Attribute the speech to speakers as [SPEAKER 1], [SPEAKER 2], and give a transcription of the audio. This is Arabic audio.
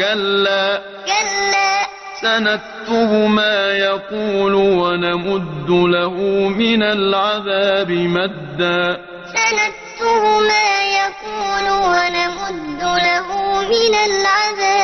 [SPEAKER 1] كلا.
[SPEAKER 2] كلا.
[SPEAKER 1] سنكتب ما يقول ونمد له من العذاب مدا.
[SPEAKER 2] سنكتب ما يقول ونمد له من العذاب